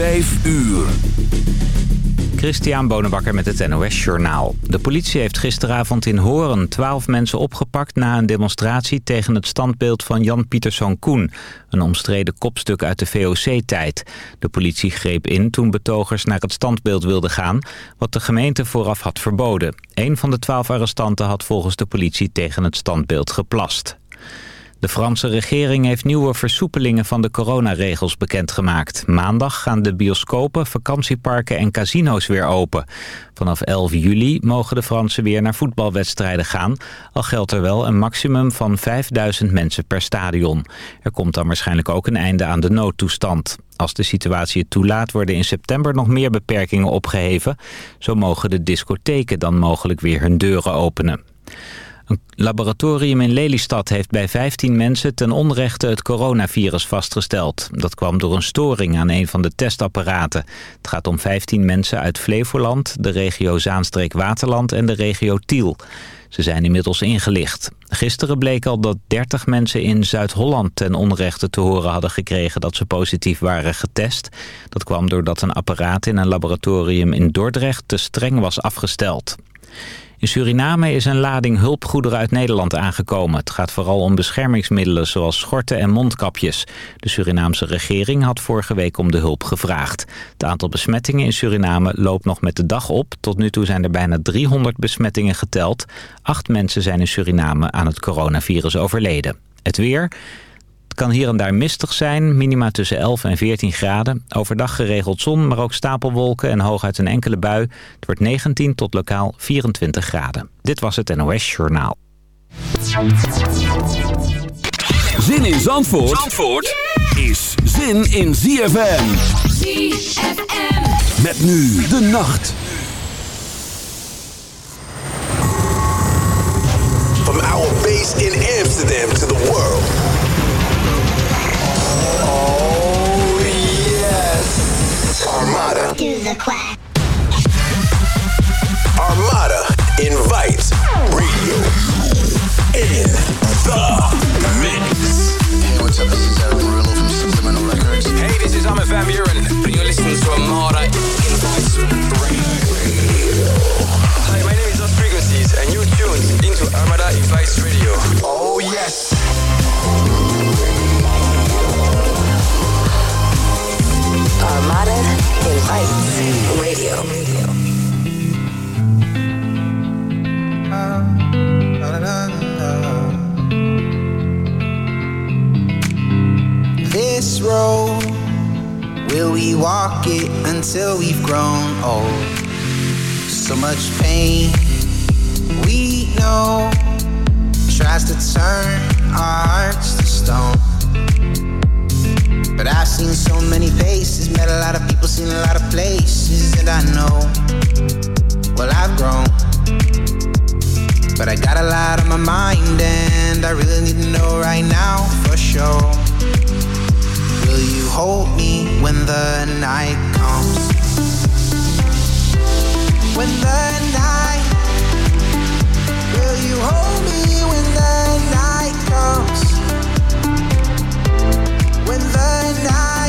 5 uur. Christian Bonenbakker met het NOS Journaal. De politie heeft gisteravond in Horen twaalf mensen opgepakt... na een demonstratie tegen het standbeeld van Jan Pieterszoon Koen. Een omstreden kopstuk uit de VOC-tijd. De politie greep in toen betogers naar het standbeeld wilden gaan... wat de gemeente vooraf had verboden. Een van de twaalf arrestanten had volgens de politie tegen het standbeeld geplast. De Franse regering heeft nieuwe versoepelingen van de coronaregels bekendgemaakt. Maandag gaan de bioscopen, vakantieparken en casino's weer open. Vanaf 11 juli mogen de Fransen weer naar voetbalwedstrijden gaan. Al geldt er wel een maximum van 5000 mensen per stadion. Er komt dan waarschijnlijk ook een einde aan de noodtoestand. Als de situatie het toelaat worden in september nog meer beperkingen opgeheven. Zo mogen de discotheken dan mogelijk weer hun deuren openen. Een laboratorium in Lelystad heeft bij 15 mensen ten onrechte het coronavirus vastgesteld. Dat kwam door een storing aan een van de testapparaten. Het gaat om 15 mensen uit Flevoland, de regio Zaanstreek-Waterland en de regio Tiel. Ze zijn inmiddels ingelicht. Gisteren bleek al dat 30 mensen in Zuid-Holland ten onrechte te horen hadden gekregen dat ze positief waren getest. Dat kwam doordat een apparaat in een laboratorium in Dordrecht te streng was afgesteld. In Suriname is een lading hulpgoederen uit Nederland aangekomen. Het gaat vooral om beschermingsmiddelen zoals schorten en mondkapjes. De Surinaamse regering had vorige week om de hulp gevraagd. Het aantal besmettingen in Suriname loopt nog met de dag op. Tot nu toe zijn er bijna 300 besmettingen geteld. Acht mensen zijn in Suriname aan het coronavirus overleden. Het weer kan hier en daar mistig zijn, minima tussen 11 en 14 graden. Overdag geregeld zon, maar ook stapelwolken en hooguit een enkele bui. Het wordt 19 tot lokaal 24 graden. Dit was het NOS Journaal. Zin in Zandvoort, Zandvoort is zin in ZFM. ZFM. Met nu de nacht. From our base in Amsterdam to the world. Armada. Do the quack. Armada invites radio in the mix. Hey, what's up? This is from Subliminal Records. Hey, this is Armin van Buuren, and you're listening to Armada Radio. My name is Lost Frequencies, and you're tuned into Armada Radio. Oh, yes. Armada Invites Radio. This road, will we walk it until we've grown old? So much pain, we know, tries to turn our hearts to stone. But I've seen so many faces, met a lot of people, seen a lot of places, and I know, well, I've grown. But I got a lot on my mind, and I really need to know right now for sure. Will you hold me when the night comes? When the night, will you hold me when the night comes? Night,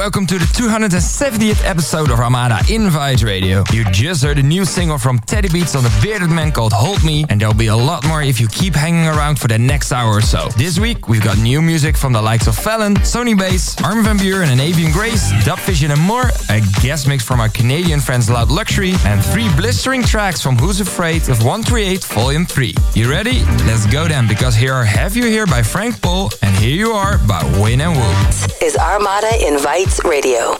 welcome to the 270th episode of Armada Invite Radio. You just heard a new single from Teddy Beats on the Bearded Man called Hold Me, and there'll be a lot more if you keep hanging around for the next hour or so. This week, we've got new music from the likes of Fahlon, Sony Bass, Armin van Buuren and Avian Grace, Dubvision and more, a guest mix from our Canadian friends Loud Luxury, and three blistering tracks from Who's Afraid of 138 Volume 3. You ready? Let's go then, because here are Have You Here by Frank Paul, and here you are by Win and Woo. This is Armada Invite Radio.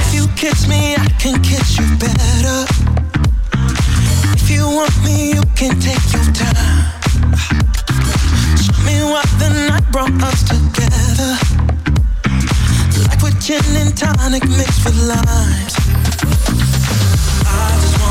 If you kiss me, I can kiss you better. If you want me, you can take your time. Show me what the night brought us together. Like with gin and tonic mixed with. I just want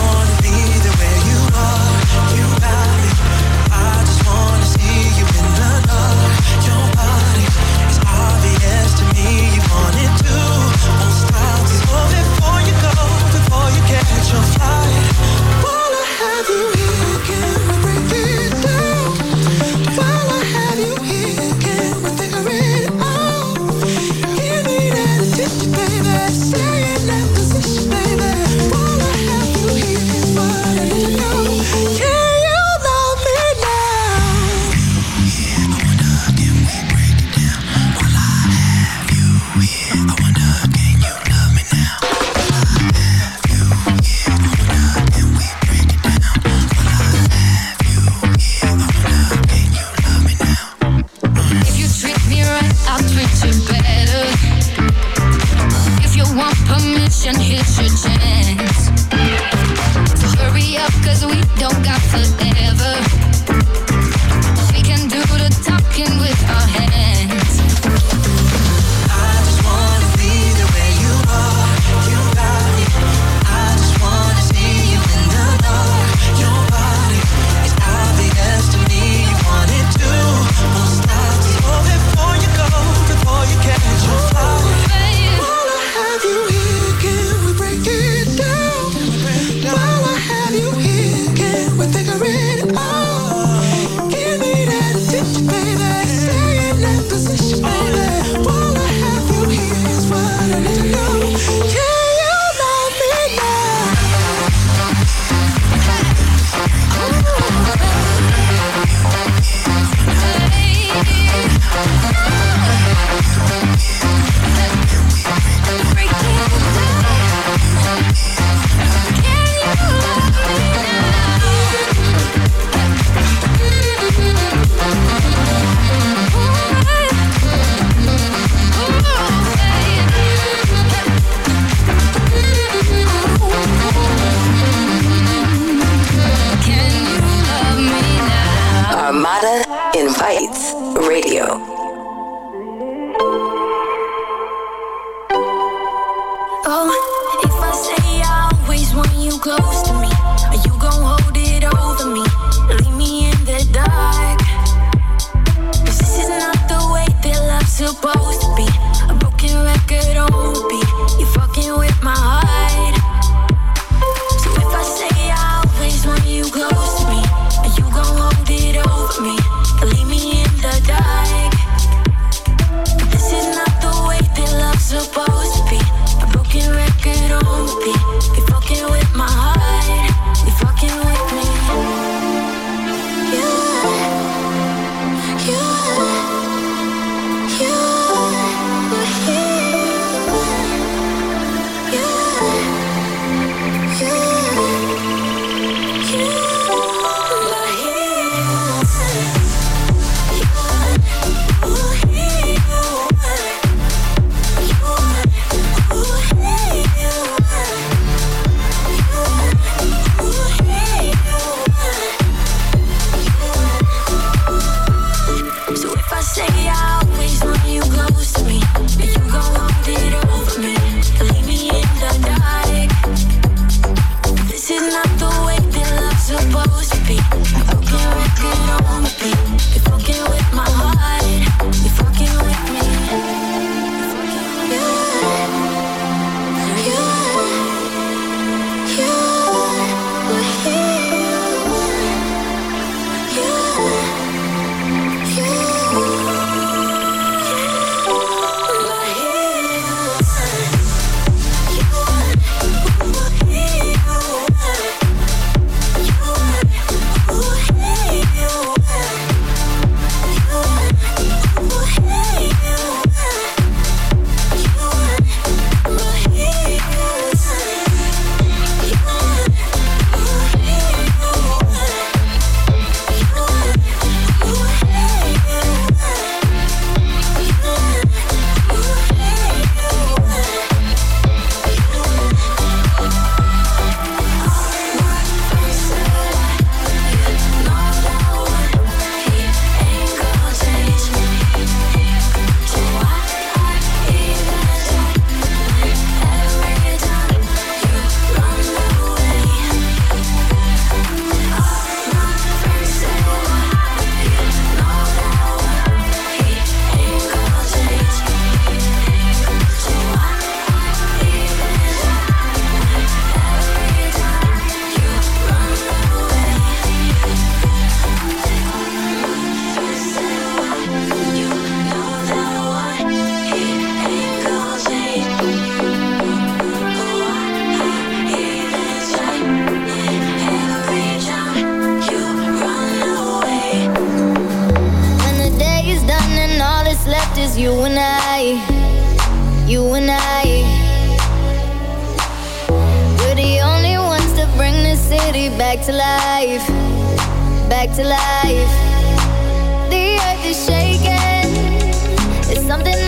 city back to life, back to life. The earth is shaking. It's something.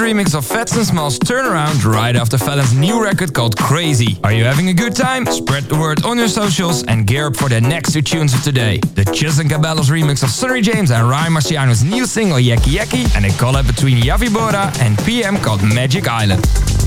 Remix of Phats and Small's Turnaround right after Fahlon's new record called Crazy. Are you having a good time? Spread the word on your socials and gear up for the next two tunes of today. The Justin Cabello's remix of Sunnery James and Ryan Marciano's new single Yaki Yaki and a collab between Yavi Bora and PM called Magic Island.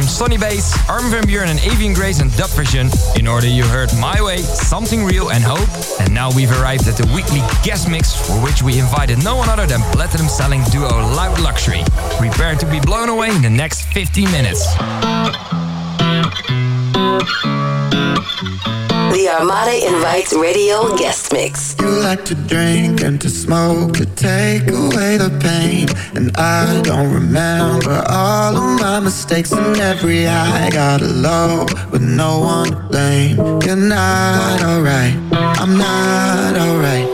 From Sonny Bass, Armin van Buuren and Avian Grace and Dub Version. In order you heard My Way, Something Real and Hope. And now we've arrived at the weekly guest mix for which we invited no one other than platinum selling duo Loud Luxury. Prepare to be blown away in the next 15 minutes. The Armada Invites Radio Guest Mix. You like to drink and to smoke to take away the pain. And I don't remember all of my mistakes and every I Got low with no one to blame. You're not alright. I'm not alright.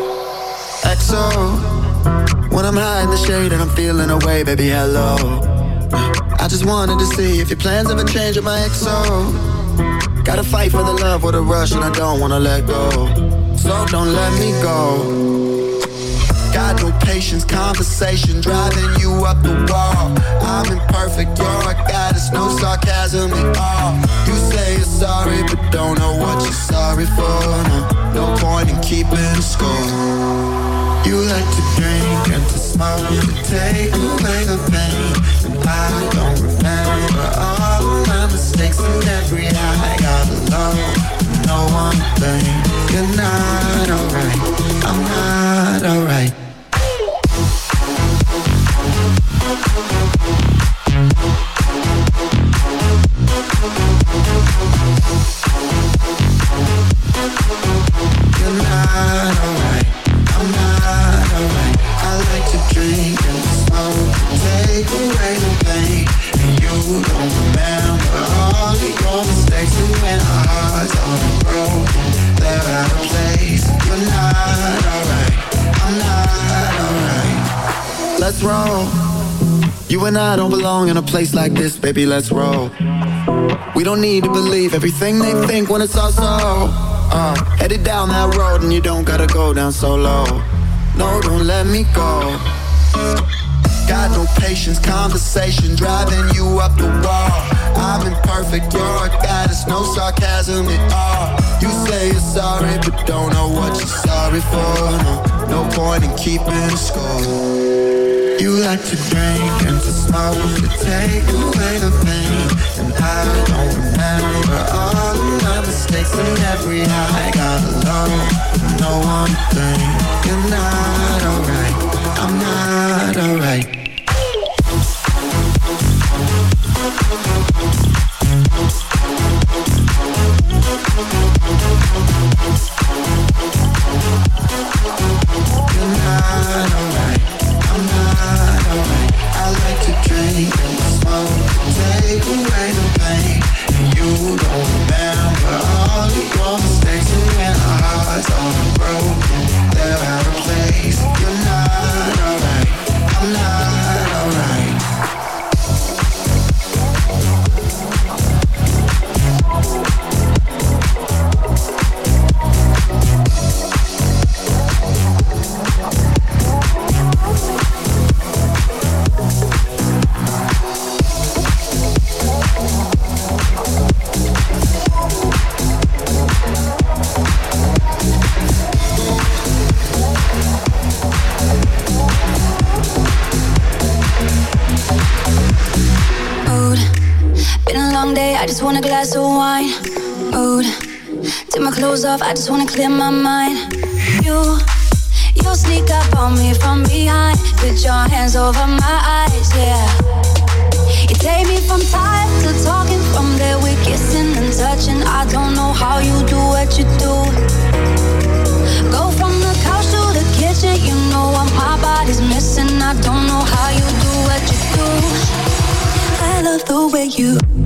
XO. When I'm high in the shade and I'm feeling away, baby, hello. I just wanted to see if your plans ever change with my XO. Gotta fight for the love or the rush and I don't wanna let go. So don't let me go. Got no patience, conversation driving you up the wall. I'm imperfect, you're a goddess, no sarcasm at all. You say you're sorry, but don't know what you're sorry for. No, no point in keeping score. You like to drink and to smoke to take away the pain. I don't remember all my mistakes and every high. No one blame. You're not alright. I'm not alright. You're not alright. You and I don't belong in a place like this, baby, let's roll. We don't need to believe everything they think when it's all so. Uh, headed down that road and you don't gotta go down so low. No, don't let me go. Got no patience, conversation driving you up the wall. I'm imperfect, you're a goddess, no sarcasm at all. You say you're sorry, but don't know what you're sorry for. No, no point in keeping score. You like to drink and to smoke to take away the pain. And I don't remember all of my mistakes and every high. Got alone, no one thing You're not alright, I'm not alright. You're not alright I just want a glass of wine. Mood. Take my clothes off, I just wanna clear my mind. You, you sneak up on me from behind. Put your hands over my eyes, yeah. You take me from time to talking, from there we're kissing and touching. I don't know how you do what you do. Go from the couch to the kitchen, you know what my body's missing. I don't know how you do what you do. I love the way you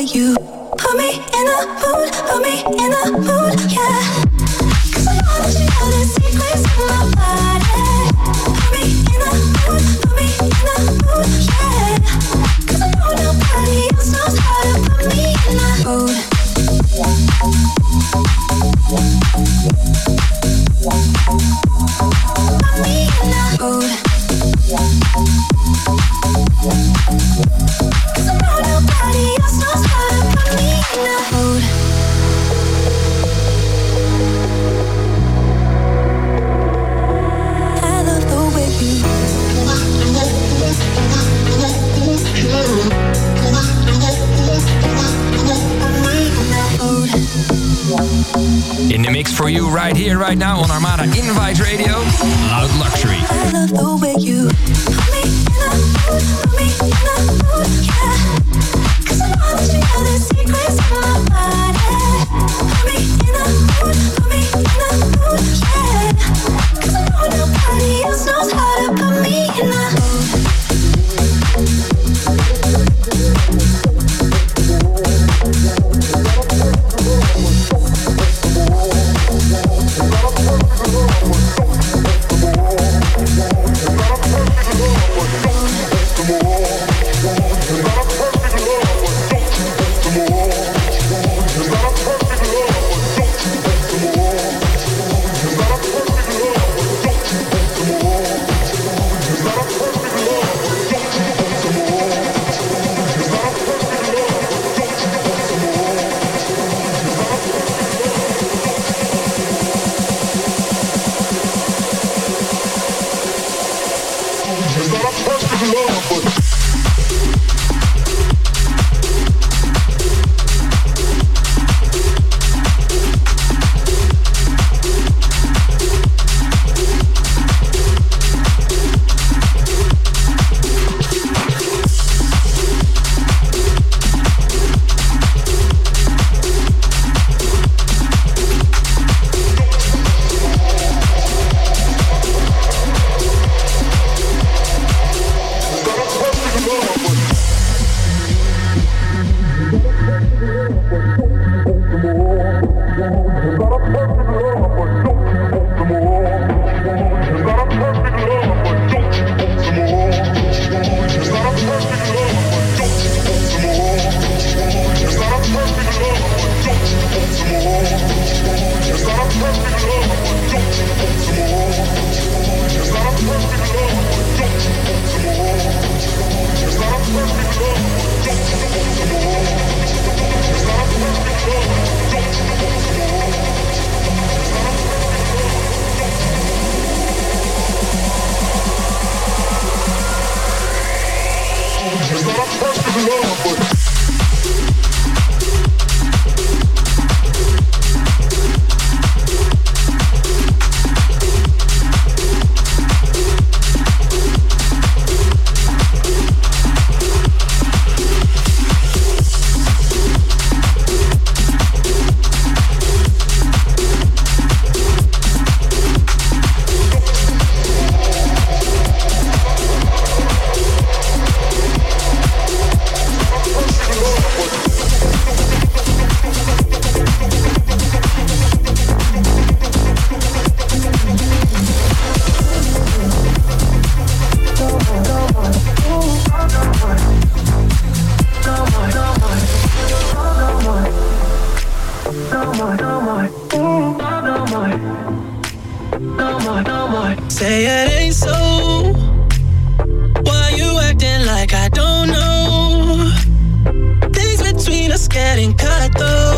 you put me in the mood, put me in the mood, yeah. Cause I know that you know the secrets my body. Put me in the mood, put me in the mood, yeah. Cause I know nobody else knows how to put me in the mood. Put me in the mood. Right now on so. Why you acting like I don't know? Things between us getting cut though.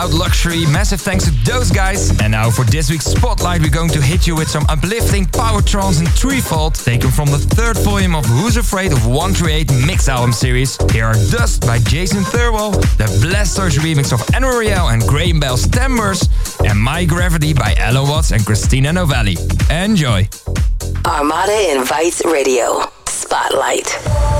Loud Luxury. Massive thanks to those guys. And now for this week's spotlight, we're going to hit you with some uplifting power trance and threefold taken from the third volume of Who's Afraid of 138 mix album series. Here are Dust by Jason Thurwell, the Blasters remix of Enoriel and Graham Bell's Timbers, and My Gravity by Ella Watts and Christina Novelli. Enjoy. Armada Invites Radio Spotlight.